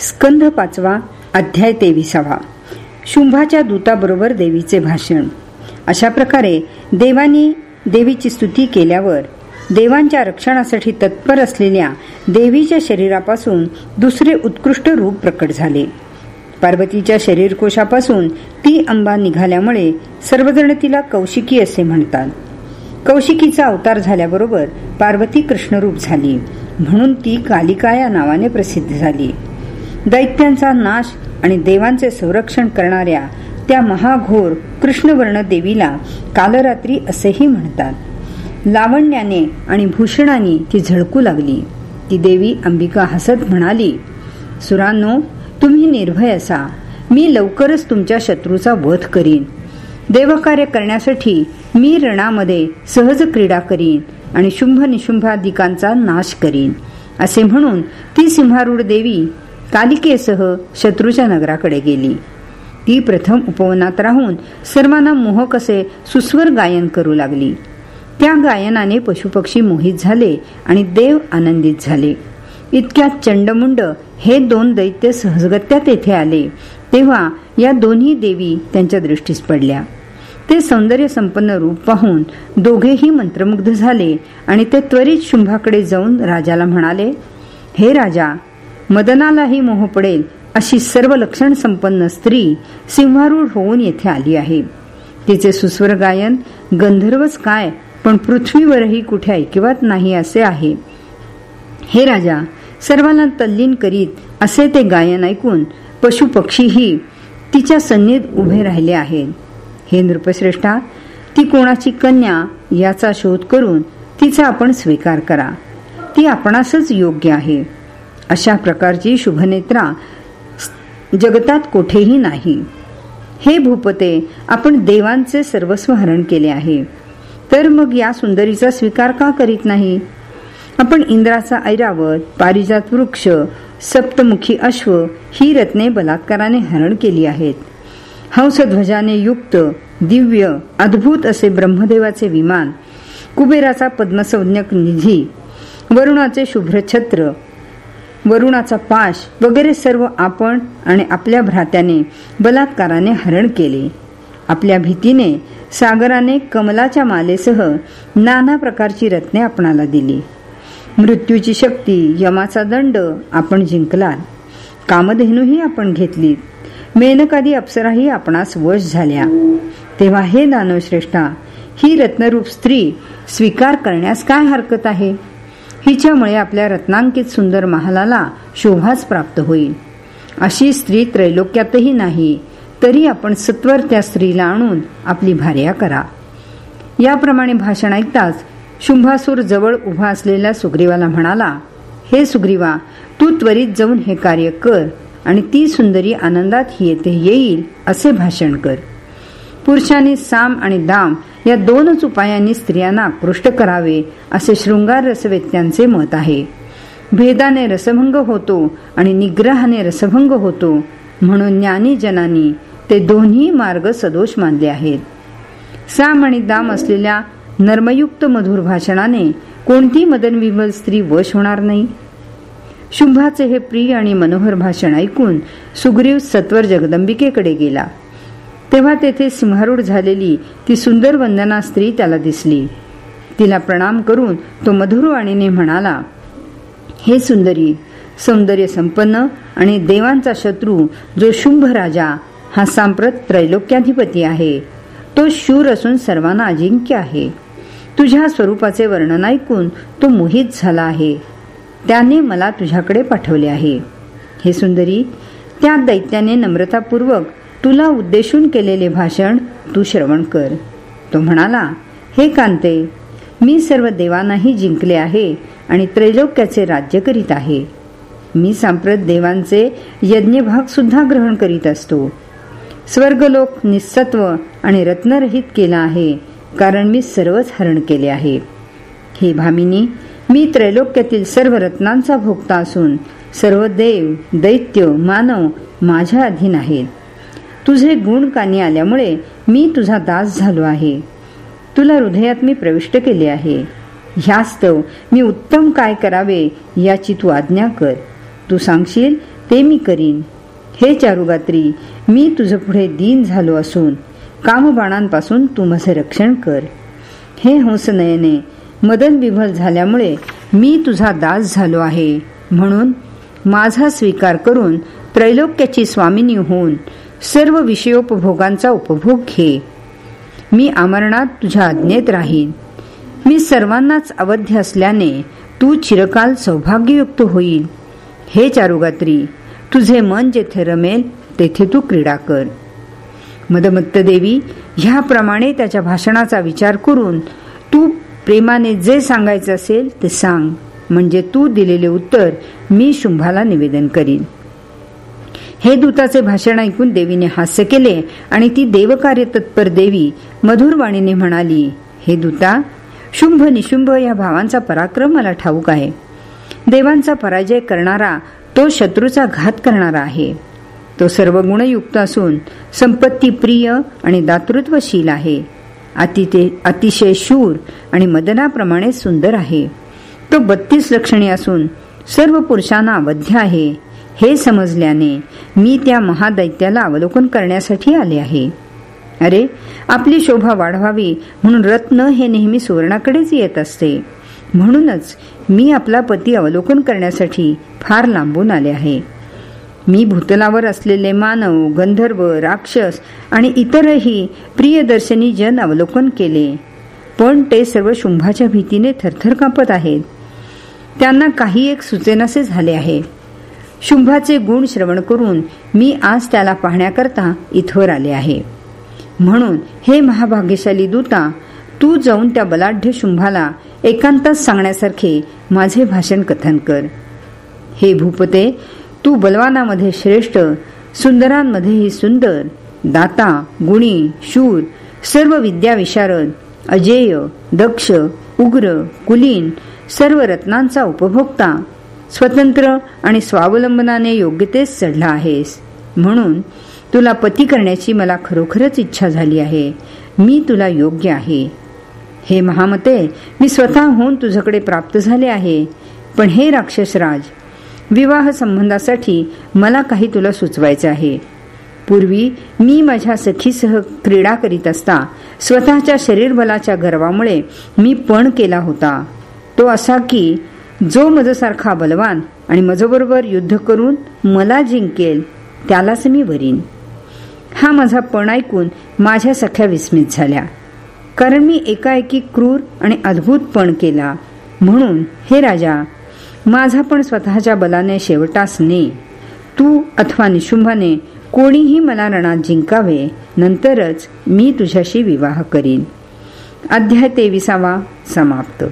स्कंध पाचवा अध्याय तेविसावा. शुंभाच्या दूताबरोबर देवीचे भाषण. अशा प्रकारे देवानी देवीची स्तुती केल्यावर देवांच्या रक्षणासाठी तत्पर असलेल्या देवीच्या शरीरापासून दुसरे उत्कृष्ट रूप प्रकट झाले. पार्वतीच्या शरीरकोशापासून ती अंबा निघाल्यामुळे सर्वजण तिला कौशिकी असे म्हणतात. कौशिकीचा अवतार झाल्याबरोबर पार्वती कृष्णरूप झाली म्हणून ती कालिका या नावाने प्रसिद्ध झाली. दैत्यांचा नाश आणि देवांचे संरक्षण करणाऱ्या त्या महाघोर कृष्णवर्ण देवीला कालरात्री असेही म्हणतात. लावण्याने आणि भूषणाने ती झळकू लागली. ती देवी अंबिका हसत म्हणाली सुरांनो तुम्ही निर्भय असा. मी लवकरच तुमच्या शत्रूचा वध करीन. देवकार्य करण्यासाठी मी रणामध्ये सहज क्रीडा करीन आणि शुंभ निशुंभादिकांचा नाश करीन. असे म्हणून ती सिंहारूढ देवी कालिकेसह शत्रूच्या नगराकडे गेली. ती प्रथम उपवनात राहून सर्वांना मोहक असे सुस्वर गायन करू लागली. त्या गायनाने पशुपक्षी मोहित झाले आणि देव आनंदित झाले. इतक्यात चंडमुंड हे दोन दैत्य सहजगत्या तेथे आले तेव्हा या दोन्ही देवी त्यांच्या दृष्टीस पडल्या. ते सौंदर्य संपन्न रूप पाहून दोघेही मंत्रमुग्ध झाले आणि ते त्वरित शुंभाकडे जाऊन राजाला म्हणाले हे राजा मदनालाही मोह पडेल अशी सर्व लक्षण संपन्न स्त्री सिंहारूढ होऊन येथे आली आहे. तिचे सुस्वर गायन गंधर्वच काय पण पृथ्वीवरही कुठे ऐकिवत नाही असे आहे. हे राजा सर्वांना तल्लीन करीत असे ते गायन ऐकून पशुपक्षीही तिच्या सन्नीत उभे राहिले आहेत. हे नृपश्रेष्ठा ती कोणाची कन्या याचा शोध करून तिचा आपण स्वीकार करा. ती आपणासच योग्य आहे. अशा प्रकारची शुभनेत्रा जगतात कोठेही नाही. हे भूपते आपण देवांचे सर्वस्व हरण केले आहे. तर मग या सुंदरीचा स्वीकार का करीत नाही? आपण इंद्राचा ऐरावत पारिजात वृक्ष सप्तमुखी अश्व ही रत्ने बलात्काराने हरण केली आहेत. हंसध्वजाने युक्त दिव्य अद्भुत असे ब्रह्मदेवाचे विमान कुबेराचा पद्मसंज्ञक निधी वरुणाचे शुभ्र छत्र वरुणाचा पाश वगैरे सर्व आपण आणि आपल्या भ्रात्याने बलात्काराने हरण केले. आपल्या भीतीने सागराने कमलाच्या मालेसह नाना प्रकारची रत्ने आपणाला दिली. मृत्यूची शक्ती यमाचा दंड आपण जिंकलात. कामधेनूही आपण घेतली मेनकादी अप्सराही आपणास वश झाल्या. तेव्हा हे दानवश्रेष्ठा ही रत्नरूप स्त्री स्वीकार करण्यास काय हरकत आहे? हिच्यामुळे आपल्या रत्नांकित सुंदर महालाला शोभाच प्राप्त होईल. अशी स्त्री त्रैलोक्यातही नाही तरी आपण सत्वर त्या स्त्रीला आणून आपली भार्या करा. याप्रमाणे भाषण ऐकताच शुंभासूर जवळ उभा असलेल्या सुग्रीवाला म्हणाला हे सुग्रीवा तू त्वरित जाऊन हे कार्य कर आणि ती सुंदरी आनंदात येथे येईल असे भाषण कर. पुरुषांनी साम आणि दाम या दोनच उपायांनी स्त्रियांना आकृष्ट करावे असे शृंगार रसवेत्यांचे मत आहे. भेदाने रसभंग होतो आणि निग्रहाने रसभंग होतो म्हणून ज्ञानी जनानी ते दोन्ही मार्ग सदोष मानले आहेत. साम आणि दाम असलेल्या नर्मयुक्त मधुर भाषणाने कोणती मदन विमल स्त्री वश होणार नाही? शुंभाचे हे प्रिय आणि मनोहर भाषण ऐकून सुग्रीव सत्वर जगदंबिकेकडे गेला. तेव्हा तेथे सिंहारूढ झालेली ती सुंदर वंदना स्त्री त्याला दिसली. तिला प्रणाम करून तो मधुरवाणीने म्हणाला हे सुंदरी सौंदर्य संपन्न आणि देवांचा शत्रू जो शुंभ राजा हा सांप्रत त्रैलोक्याधिपती आहे. तो शूर असून सर्वांना अजिंक्य आहे. तुझ्या स्वरूपाचे वर्णन ऐकून तो मोहित झाला आहे. त्याने मला तुझ्याकडे पाठवले आहे. हे सुंदरी त्या दैत्याने नम्रतापूर्वक तुला उद्देशून केलेले भाषण तू श्रवण कर. तो म्हणाला हे कांते मी सर्व देवांनाही जिंकले आहे आणि त्रैलोक्याचे राज्य करीत आहे. मी सांप्रत देवांचे यज्ञभाग सुद्धा ग्रहण करीत असतो. स्वर्गलोक निसत्व आणि रत्नरहित केला आहे कारण मी सर्वच हरण केले आहे. हे भामिनी मी त्रैलोक्यातील सर्व रत्नांचा भोगता असून सर्व देव दैत्य मानव माझ्या अधीन आहेत. तुझे गुण कानी आल्यामुळे मी तुझा दास झालो आहे. तुला हृदयात मी प्रविष्ट केले आहे. ह्यास्तव मी उत्तम काय करावे याची तू आज्ञा कर. तू सांगशील ते मी करीन. हे चारुगात्री मी तुझ पुढे दीन झालो असून कामबाणांपासून तू माझे रक्षण कर. हे हंसनयने मदन विभल झाल्यामुळे मी तुझा दास झालो आहे. म्हणून माझा स्वीकार करून त्रैलोक्याची स्वामिनी होऊन सर्व विषयोपभोगांचा उपभोग घे. मी अमरणात तुझ्या आज्ञेत राहीन. मी सर्वांनाच अवध्य असल्याने तू चिरकाल सौभाग्ययुक्त होईल. हे चारुगात्री तुझे मन जेथे रमेल तेथे तू क्रीडा कर. मदमत्त देवी ह्याप्रमाणे त्याच्या भाषणाचा विचार करून तू प्रेमाने जे सांगायचं असेल ते सांग. म्हणजे तू दिलेले उत्तर मी शुंभाला निवेदन करीन. हे दूताचे भाषण ऐकून देवीने हास्य केले आणि ती देवकार्य तत्पर देवी मधुरवाणीने म्हणाली हे दूता शुंभ निशुंभ या भावांचा पराक्रम मला ठाऊक आहे. देवांचा पराजय करणारा तो शत्रूचा घात करणारा आहे. तो सर्व गुणयुक्त असून संपत्ती प्रिय आणि दातृत्वशील आहे. अतिशय शूर आणि मदनाप्रमाणे सुंदर आहे. तो बत्तीस लक्षणे असून सर्व पुरुषांना अवध्य आहे. हे समजल्याने मी त्या महादैत्याला अवलोकन करण्यासाठी आले आहे. अरे आपली शोभा वाढवावी म्हणून रत्न हे नेहमी सुवर्णाकडेच येत असते. म्हणूनच मी आपला पती अवलोकन करण्यासाठी फार लांबून आले आहे. मी भूतलावर असलेले मानव गंधर्व राक्षस आणि इतरही प्रियदर्शनी जन अवलोकन केले. पण ते सर्व शुंभाच्या भीतीने थरथर कापत आहेत. त्यांना काही एक सुचेनासे झाले आहे. शुंभाचे गुण श्रवण करून मी आज त्याला पाहण्याकरता इथवर आले आहे. म्हणून हे महाभाग्यशाली दूता तू जाऊन त्या बलाढ्य शुंभाला एकांतात सांगण्यासारखे माझे भाषण कथन कर. हे भूपते तू बलवानामध्ये श्रेष्ठ सुंदरांमध्येही सुंदर दाता गुणी शूर सर्व विद्या विशारद अजेय दक्ष उग्र कुलीन सर्व रत्नांचा उपभोक्ता स्वतंत्र आणि स्वावलंबनाने योग्यतेस चढला आहेस. म्हणून तुला पती करण्याची मला खरोखरच इच्छा झाली आहे. मी तुला योग्य आहे. हे महामते मी स्वतः होऊन तुझ्याकडे प्राप्त झाले आहे. पण हे राक्षसराज विवाह संबंधासाठी मला काही तुला सुचवायचे आहे. पूर्वी मी माझ्या सखीसह क्रीडा करीत असता स्वतःच्या शरीरबलाच्या गर्वामुळे मी पण केला होता. तो असा की जो मजसारखा बलवान आणि मजबरोबर युद्ध करून मला जिंकेल त्यालाच मी वरीन. हा माझा पण ऐकून माझ्या सख्या विस्मित झाल्या. कारण मी एकाएकी क्रूर आणि अद्भुत पण केला. म्हणून हे राजा माझा पण स्वतःच्या बलाने शेवटास ने. तू अथवा निशुंभाने कोणीही मला रणात जिंकावे नंतरच मी तुझ्याशी विवाह करीन. अध्याय तेविसावा समाप्त.